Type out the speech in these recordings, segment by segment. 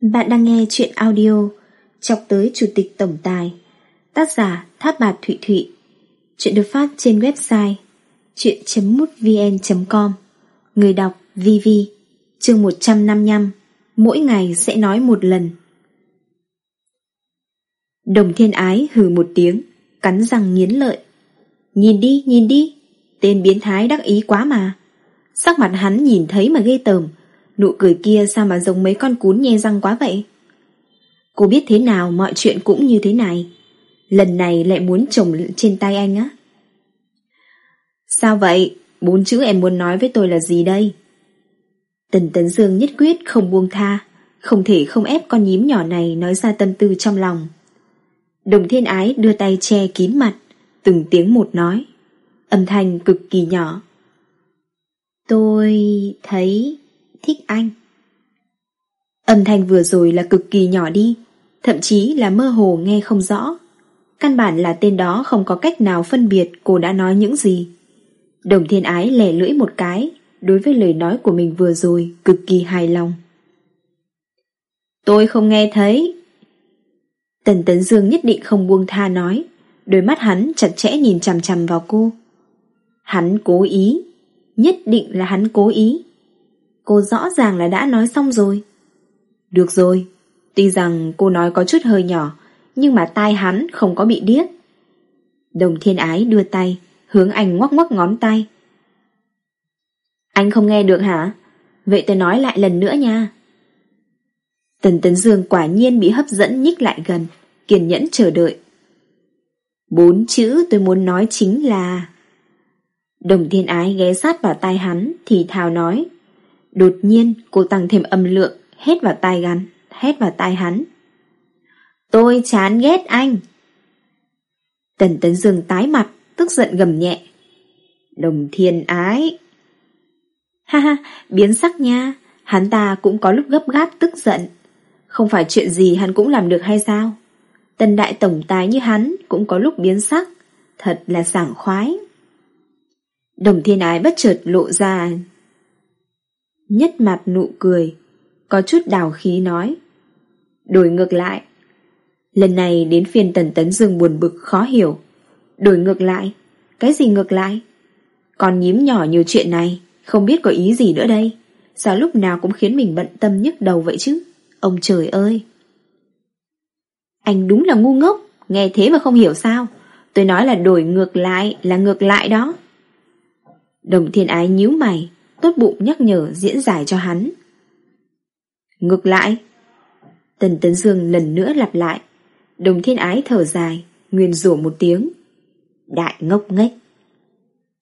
Bạn đang nghe chuyện audio Chọc tới Chủ tịch Tổng Tài Tác giả Tháp Bạt Thụy Thụy. Chuyện được phát trên website chuyện.mútvn.com Người đọc VV Chương 155 Mỗi ngày sẽ nói một lần. Đồng thiên ái hừ một tiếng Cắn răng nghiến lợi. Nhìn đi, nhìn đi Tên biến thái đắc ý quá mà. Sắc mặt hắn nhìn thấy mà ghê tởm. Nụ cười kia sao mà giống mấy con cún nhe răng quá vậy? Cô biết thế nào, mọi chuyện cũng như thế này. Lần này lại muốn trồng trên tay anh á. Sao vậy? Bốn chữ em muốn nói với tôi là gì đây? Tần Tấn Dương nhất quyết không buông tha, Không thể không ép con nhím nhỏ này nói ra tâm tư trong lòng. Đồng thiên ái đưa tay che kín mặt, Từng tiếng một nói. Âm thanh cực kỳ nhỏ. Tôi thấy thích anh. Âm thanh vừa rồi là cực kỳ nhỏ đi, thậm chí là mơ hồ nghe không rõ. Căn bản là tên đó không có cách nào phân biệt cô đã nói những gì. Đồng thiên ái lẻ lưỡi một cái, đối với lời nói của mình vừa rồi cực kỳ hài lòng. Tôi không nghe thấy. Tần Tấn Dương nhất định không buông tha nói, đôi mắt hắn chặt chẽ nhìn chằm chằm vào cô. Hắn cố ý, nhất định là hắn cố ý. Cô rõ ràng là đã nói xong rồi. Được rồi, tuy rằng cô nói có chút hơi nhỏ, nhưng mà tai hắn không có bị điếc. Đồng thiên ái đưa tay, hướng anh ngoắc ngoắc ngón tay. Anh không nghe được hả? Vậy tôi nói lại lần nữa nha. Tần Tấn Dương quả nhiên bị hấp dẫn nhích lại gần, kiên nhẫn chờ đợi. Bốn chữ tôi muốn nói chính là... Đồng thiên ái ghé sát vào tai hắn thì thào nói Đột nhiên, cô tăng thêm âm lượng, hét vào tai gắn, hét vào tai hắn. Tôi chán ghét anh. Tần Tấn Dương tái mặt, Tức giận gầm nhẹ. Đồng thiên ái. Ha ha, biến sắc nha. Hắn ta cũng có lúc gấp gáp tức giận. Không phải chuyện gì hắn cũng làm được hay sao? Tần đại tổng tài như hắn Cũng có lúc biến sắc. Thật là sảng khoái. Đồng thiên ái bất chợt lộ ra Nhất mặt nụ cười, Có chút đào khí nói. Đổi ngược lại. Lần này đến phiên tần tấn dương buồn bực khó hiểu. Đổi ngược lại. Cái gì ngược lại? Còn nhím nhỏ nhiều chuyện này, Không biết có ý gì nữa đây. Sao lúc nào cũng khiến mình bận tâm nhức đầu vậy chứ? Ông trời ơi! Anh đúng là ngu ngốc, Nghe thế mà không hiểu sao. Tôi nói là đổi ngược lại Là ngược lại đó. Đồng thiên ái nhíu mày tốt bụng nhắc nhở diễn giải cho hắn. Ngược lại, Tần Tấn Dương lần nữa lặp lại, đồng thiên ái thở dài, nguyên rủa một tiếng. Đại ngốc nghếch.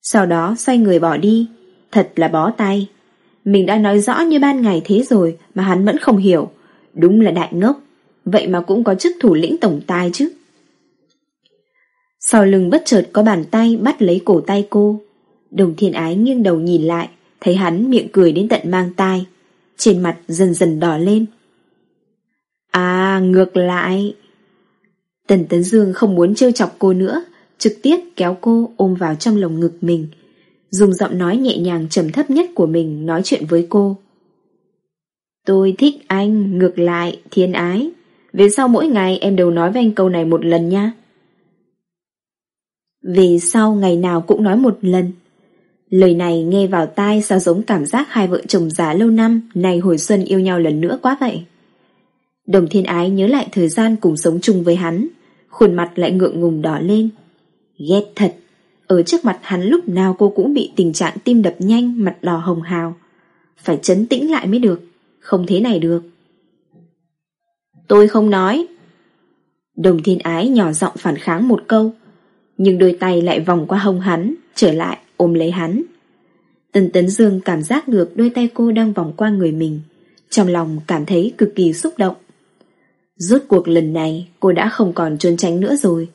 Sau đó xoay người bỏ đi, thật là bó tay. Mình đã nói rõ như ban ngày thế rồi mà hắn vẫn không hiểu. Đúng là đại ngốc, vậy mà cũng có chức thủ lĩnh tổng tài chứ. Sau lưng bất chợt có bàn tay bắt lấy cổ tay cô. Đồng thiên ái nghiêng đầu nhìn lại, thấy hắn miệng cười đến tận mang tai, trên mặt dần dần đỏ lên. À, ngược lại. Tần Tấn Dương không muốn trêu chọc cô nữa, trực tiếp kéo cô ôm vào trong lồng ngực mình, dùng giọng nói nhẹ nhàng trầm thấp nhất của mình nói chuyện với cô. Tôi thích anh, ngược lại, thiên ái. Về sau mỗi ngày em đều nói với anh câu này một lần nha. Về sau ngày nào cũng nói một lần. Lời này nghe vào tai sao giống cảm giác hai vợ chồng già lâu năm này hồi xuân yêu nhau lần nữa quá vậy. Đồng thiên ái nhớ lại thời gian cùng sống chung với hắn, khuôn mặt lại ngượng ngùng đỏ lên. Ghét thật, ở trước mặt hắn lúc nào cô cũng bị tình trạng tim đập nhanh, mặt đỏ hồng hào. Phải chấn tĩnh lại mới được, không thế này được. Tôi không nói. Đồng thiên ái nhỏ giọng phản kháng một câu, nhưng đôi tay lại vòng qua hông hắn, trở lại ôm lấy hắn. Tần Tấn Dương cảm giác được đôi tay cô đang vòng qua người mình, trong lòng cảm thấy cực kỳ xúc động. Rốt cuộc lần này cô đã không còn trốn tránh nữa rồi,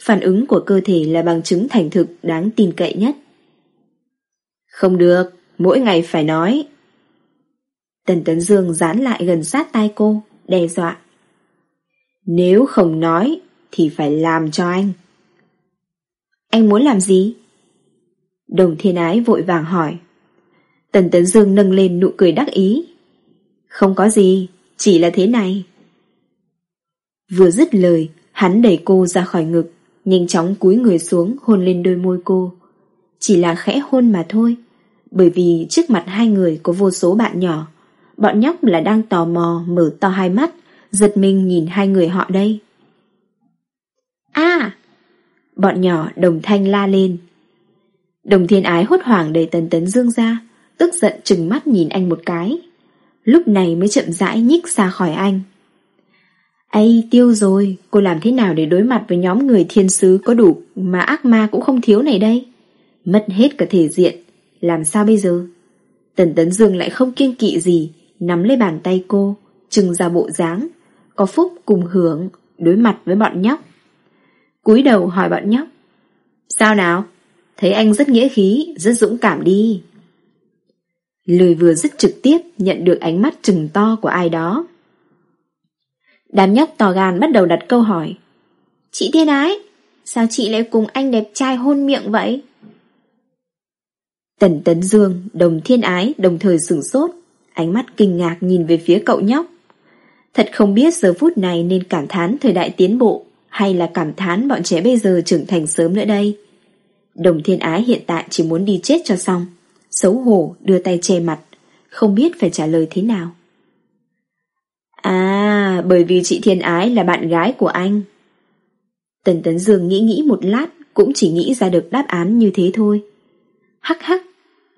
phản ứng của cơ thể là bằng chứng thành thực đáng tin cậy nhất. Không được, mỗi ngày phải nói. Tần Tấn Dương dán lại gần sát tai cô, đe dọa. Nếu không nói, thì phải làm cho anh. Anh muốn làm gì? Đồng thiên ái vội vàng hỏi. Tần Tấn Dương nâng lên nụ cười đắc ý. Không có gì, chỉ là thế này. Vừa dứt lời, hắn đẩy cô ra khỏi ngực, nhanh chóng cúi người xuống hôn lên đôi môi cô. Chỉ là khẽ hôn mà thôi, bởi vì trước mặt hai người có vô số bạn nhỏ. Bọn nhóc là đang tò mò mở to hai mắt, giật mình nhìn hai người họ đây. a Bọn nhỏ đồng thanh la lên. Đồng thiên ái hốt hoảng đẩy tần tấn dương ra, tức giận chừng mắt nhìn anh một cái. Lúc này mới chậm rãi nhích xa khỏi anh. Ây tiêu rồi, cô làm thế nào để đối mặt với nhóm người thiên sứ có đủ mà ác ma cũng không thiếu này đây? Mất hết cả thể diện, làm sao bây giờ? Tần Tấn Dương lại không kiêng kỵ gì, nắm lấy bàn tay cô, trừng ra bộ dáng, có phúc cùng hưởng, đối mặt với bọn nhóc. cúi đầu hỏi bọn nhóc. Sao nào? Thấy anh rất nghĩa khí, rất dũng cảm đi. Lời vừa dứt trực tiếp nhận được ánh mắt trừng to của ai đó. Đám nhóc to gan bắt đầu đặt câu hỏi. Chị Thiên Ái, sao chị lại cùng anh đẹp trai hôn miệng vậy? Tần Tấn Dương, đồng thiên ái đồng thời sửng sốt, ánh mắt kinh ngạc nhìn về phía cậu nhóc. Thật không biết giờ phút này nên cảm thán thời đại tiến bộ hay là cảm thán bọn trẻ bây giờ trưởng thành sớm nữa đây. Đồng thiên ái hiện tại chỉ muốn đi chết cho xong, xấu hổ đưa tay che mặt, không biết phải trả lời thế nào. À, bởi vì chị Thiên Ái là bạn gái của anh. Tần Tấn Dương nghĩ nghĩ một lát, cũng chỉ nghĩ ra được đáp án như thế thôi. Hắc hắc,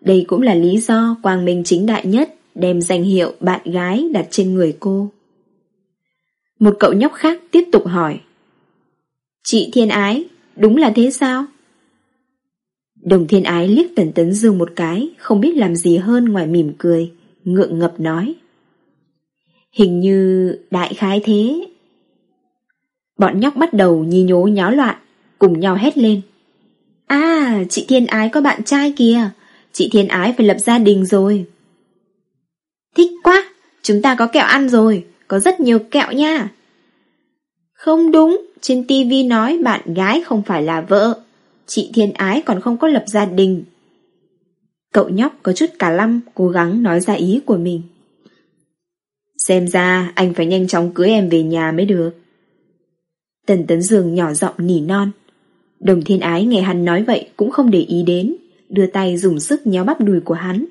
đây cũng là lý do Quang Minh chính đại nhất đem danh hiệu bạn gái đặt trên người cô. Một cậu nhóc khác tiếp tục hỏi. Chị Thiên Ái, đúng là thế sao? Đồng Thiên Ái liếc Tần Tấn Dương một cái, không biết làm gì hơn ngoài mỉm cười, ngượng ngập nói. Hình như đại khái thế. Bọn nhóc bắt đầu nhí nhố nháo loạn, cùng nhau hét lên. À, chị Thiên Ái có bạn trai kìa, chị Thiên Ái phải lập gia đình rồi. Thích quá, chúng ta có kẹo ăn rồi, có rất nhiều kẹo nha. Không đúng, trên tivi nói bạn gái không phải là vợ, chị Thiên Ái còn không có lập gia đình. Cậu nhóc có chút cả lăm cố gắng nói ra ý của mình. Xem ra anh phải nhanh chóng cưới em về nhà mới được. Tần Tấn Dương nhỏ giọng nỉ non. Đồng thiên ái nghe hắn nói vậy cũng không để ý đến, đưa tay dùng sức nhéo bắp đùi của hắn.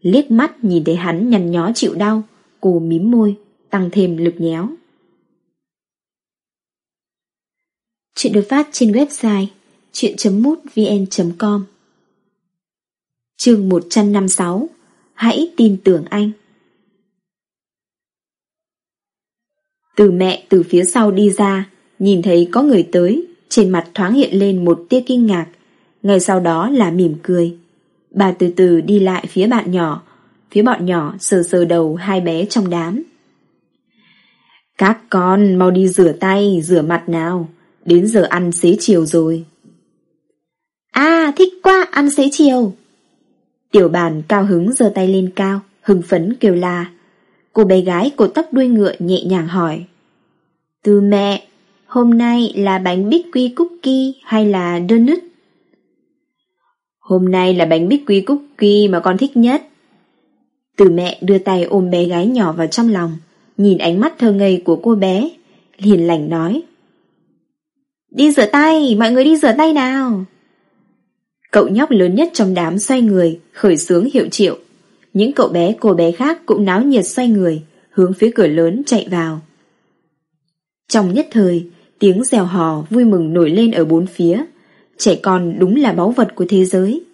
Liếc mắt nhìn thấy hắn nhăn nhó chịu đau, cô mím môi, tăng thêm lực nhéo. Chuyện được phát trên website chuyện.mútvn.com Chương 156 Hãy tin tưởng anh Từ mẹ từ phía sau đi ra, nhìn thấy có người tới, trên mặt thoáng hiện lên một tia kinh ngạc, ngay sau đó là mỉm cười. Bà từ từ đi lại phía bạn nhỏ, phía bọn nhỏ sờ sờ đầu hai bé trong đám. Các con mau đi rửa tay, rửa mặt nào, đến giờ ăn xế chiều rồi. À, thích quá, ăn xế chiều. Tiểu bàn cao hứng giơ tay lên cao, hưng phấn kêu la. Cô bé gái cột tóc đuôi ngựa nhẹ nhàng hỏi. Từ mẹ, hôm nay là bánh bích quy cookie hay là donut? Hôm nay là bánh bích quy cookie mà con thích nhất. Từ mẹ đưa tay ôm bé gái nhỏ vào trong lòng, nhìn ánh mắt thơ ngây của cô bé, liền lành nói. Đi rửa tay, mọi người đi rửa tay nào. Cậu nhóc lớn nhất trong đám xoay người, khởi sướng hiệu triệu. Những cậu bé cô bé khác cũng náo nhiệt xoay người, hướng phía cửa lớn chạy vào. Trong nhất thời, tiếng rèo hò vui mừng nổi lên ở bốn phía. Trẻ con đúng là báu vật của thế giới.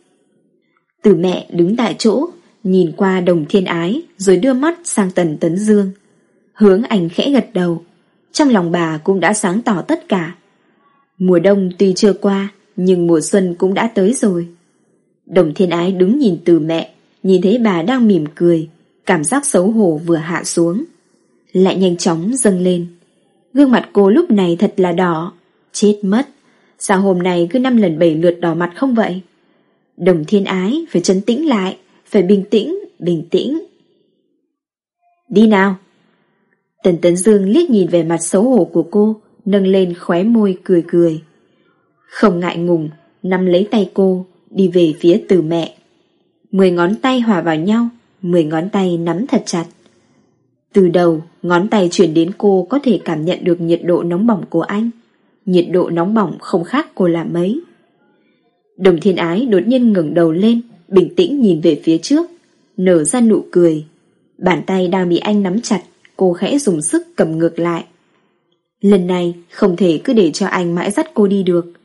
Từ mẹ đứng tại chỗ, nhìn qua đồng thiên ái, rồi đưa mắt sang tần tấn dương. Hướng ảnh khẽ gật đầu. Trong lòng bà cũng đã sáng tỏ tất cả. Mùa đông tuy chưa qua, nhưng mùa xuân cũng đã tới rồi. Đồng thiên ái đứng nhìn từ mẹ, nhìn thấy bà đang mỉm cười, cảm giác xấu hổ vừa hạ xuống. Lại nhanh chóng dâng lên. Gương mặt cô lúc này thật là đỏ, chết mất. Sao hôm nay cứ năm lần bảy lượt đỏ mặt không vậy? Đồng thiên ái phải trấn tĩnh lại, phải bình tĩnh, bình tĩnh. Đi nào! Tần Tấn Dương liếc nhìn về mặt xấu hổ của cô, nâng lên khóe môi cười cười. Không ngại ngùng, nắm lấy tay cô, đi về phía từ mẹ. Mười ngón tay hòa vào nhau, mười ngón tay nắm thật chặt. Từ đầu, ngón tay chuyển đến cô có thể cảm nhận được nhiệt độ nóng bỏng của anh. Nhiệt độ nóng bỏng không khác cô là mấy. Đồng thiên ái đột nhiên ngẩng đầu lên, bình tĩnh nhìn về phía trước, nở ra nụ cười. Bàn tay đang bị anh nắm chặt, cô khẽ dùng sức cầm ngược lại. Lần này không thể cứ để cho anh mãi dắt cô đi được.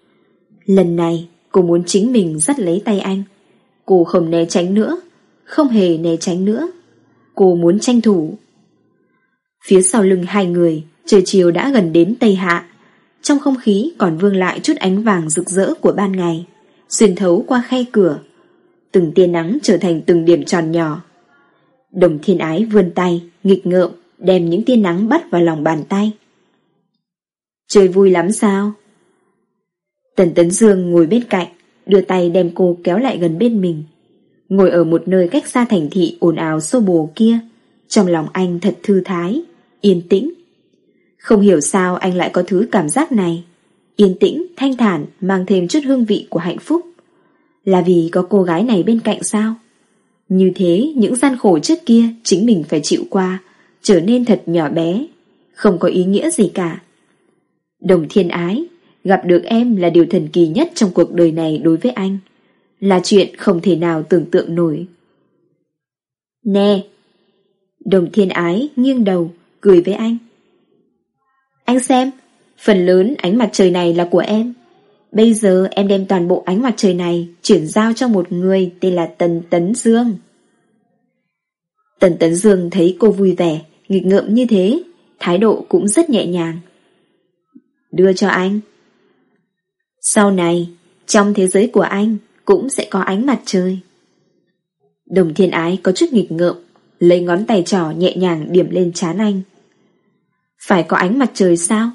Lần này cô muốn chính mình dắt lấy tay anh. Cô không né tránh nữa, không hề né tránh nữa. Cô muốn tranh thủ. Phía sau lưng hai người, trời chiều đã gần đến Tây Hạ. Trong không khí còn vương lại chút ánh vàng rực rỡ của ban ngày, xuyên thấu qua khe cửa. Từng tia nắng trở thành từng điểm tròn nhỏ. Đồng thiên ái vươn tay, nghịch ngợm, đem những tia nắng bắt vào lòng bàn tay. Chơi vui lắm sao? Tần Tấn Dương ngồi bên cạnh, đưa tay đem cô kéo lại gần bên mình. Ngồi ở một nơi cách xa thành thị ồn ào xô bồ kia, trong lòng anh thật thư thái, yên tĩnh. Không hiểu sao anh lại có thứ cảm giác này. Yên tĩnh, thanh thản, mang thêm chút hương vị của hạnh phúc. Là vì có cô gái này bên cạnh sao? Như thế, những gian khổ trước kia chính mình phải chịu qua, trở nên thật nhỏ bé, không có ý nghĩa gì cả. Đồng thiên ái, gặp được em là điều thần kỳ nhất trong cuộc đời này đối với anh. Là chuyện không thể nào tưởng tượng nổi. Nè! Đồng thiên ái nghiêng đầu, cười với anh. Anh xem, phần lớn ánh mặt trời này là của em. Bây giờ em đem toàn bộ ánh mặt trời này chuyển giao cho một người tên là Tần Tấn Dương. Tần Tấn Dương thấy cô vui vẻ, nghịch ngợm như thế, thái độ cũng rất nhẹ nhàng. Đưa cho anh. Sau này, trong thế giới của anh cũng sẽ có ánh mặt trời. Đồng thiên ái có chút nghịch ngợm, lấy ngón tay trỏ nhẹ nhàng điểm lên trán anh. Phải có ánh mặt trời sao?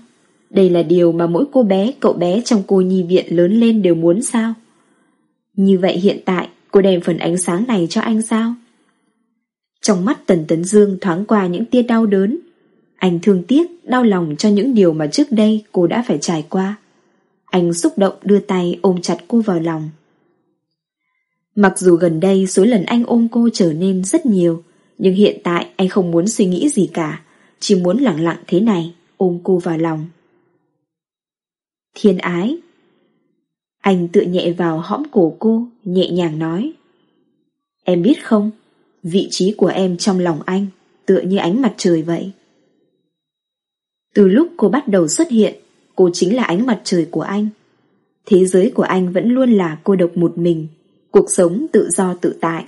Đây là điều mà mỗi cô bé, cậu bé trong cô nhi viện lớn lên đều muốn sao? Như vậy hiện tại, cô đem phần ánh sáng này cho anh sao? Trong mắt Tần Tấn Dương thoáng qua những tia đau đớn. Anh thương tiếc, đau lòng cho những điều mà trước đây cô đã phải trải qua. Anh xúc động đưa tay ôm chặt cô vào lòng. Mặc dù gần đây số lần anh ôm cô trở nên rất nhiều, nhưng hiện tại anh không muốn suy nghĩ gì cả, chỉ muốn lặng lặng thế này, ôm cô vào lòng. Thiên ái Anh tựa nhẹ vào hõm cổ cô, nhẹ nhàng nói Em biết không, vị trí của em trong lòng anh tựa như ánh mặt trời vậy. Từ lúc cô bắt đầu xuất hiện, cô chính là ánh mặt trời của anh. Thế giới của anh vẫn luôn là cô độc một mình, cuộc sống tự do tự tại.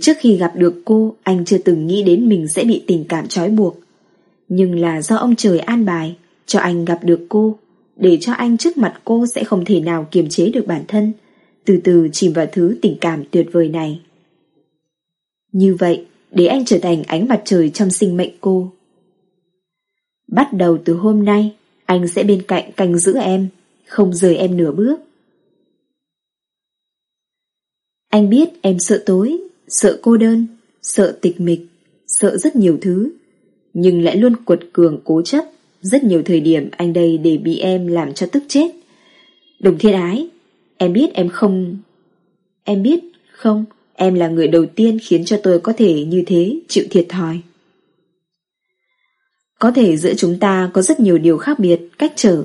Trước khi gặp được cô, anh chưa từng nghĩ đến mình sẽ bị tình cảm trói buộc. Nhưng là do ông trời an bài, cho anh gặp được cô, để cho anh trước mặt cô sẽ không thể nào kiềm chế được bản thân, từ từ chìm vào thứ tình cảm tuyệt vời này. Như vậy, để anh trở thành ánh mặt trời trong sinh mệnh cô. Bắt đầu từ hôm nay, anh sẽ bên cạnh canh giữ em, không rời em nửa bước. Anh biết em sợ tối, sợ cô đơn, sợ tịch mịch, sợ rất nhiều thứ, nhưng lại luôn quật cường cố chấp. Rất nhiều thời điểm anh đây để bị em làm cho tức chết. Đồng thiên ái, em biết em không... Em biết không, em là người đầu tiên khiến cho tôi có thể như thế chịu thiệt thòi. Có thể giữa chúng ta có rất nhiều điều khác biệt, cách trở,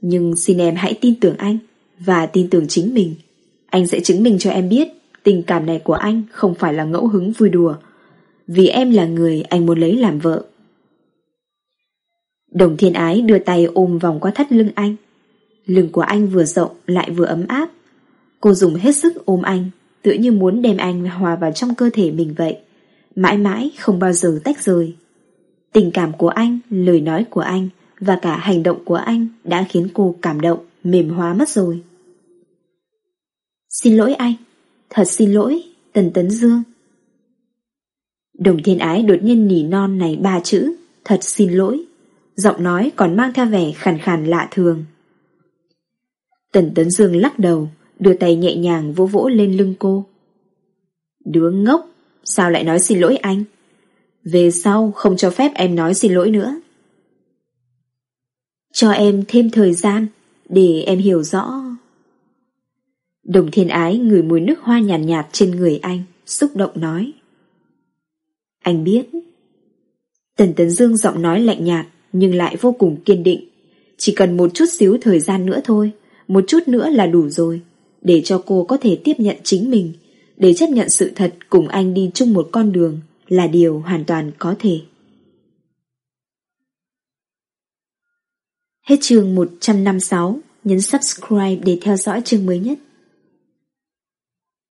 nhưng xin em hãy tin tưởng anh và tin tưởng chính mình. Anh sẽ chứng minh cho em biết tình cảm này của anh không phải là ngẫu hứng vui đùa, vì em là người anh muốn lấy làm vợ. Đồng thiên ái đưa tay ôm vòng qua thắt lưng anh. Lưng của anh vừa rộng lại vừa ấm áp. Cô dùng hết sức ôm anh, tự như muốn đem anh hòa vào trong cơ thể mình vậy. Mãi mãi không bao giờ tách rời. Tình cảm của anh, lời nói của anh và cả hành động của anh đã khiến cô cảm động, mềm hóa mất rồi. Xin lỗi anh, thật xin lỗi, Tần Tấn Dương. Đồng thiên ái đột nhiên nỉ non này ba chữ, thật xin lỗi. Giọng nói còn mang theo vẻ khàn khàn lạ thường. Tần Tấn Dương lắc đầu, đưa tay nhẹ nhàng vỗ vỗ lên lưng cô. Đứa ngốc, sao lại nói xin lỗi anh? Về sau không cho phép em nói xin lỗi nữa. Cho em thêm thời gian để em hiểu rõ. Đồng thiên ái ngửi mùi nước hoa nhàn nhạt, nhạt trên người anh, xúc động nói. Anh biết. Tần Tấn Dương giọng nói lạnh nhạt nhưng lại vô cùng kiên định. Chỉ cần một chút xíu thời gian nữa thôi, một chút nữa là đủ rồi, để cho cô có thể tiếp nhận chính mình, để chấp nhận sự thật cùng anh đi chung một con đường, là điều hoàn toàn có thể. Hết chương 156, nhấn subscribe để theo dõi chương mới nhất.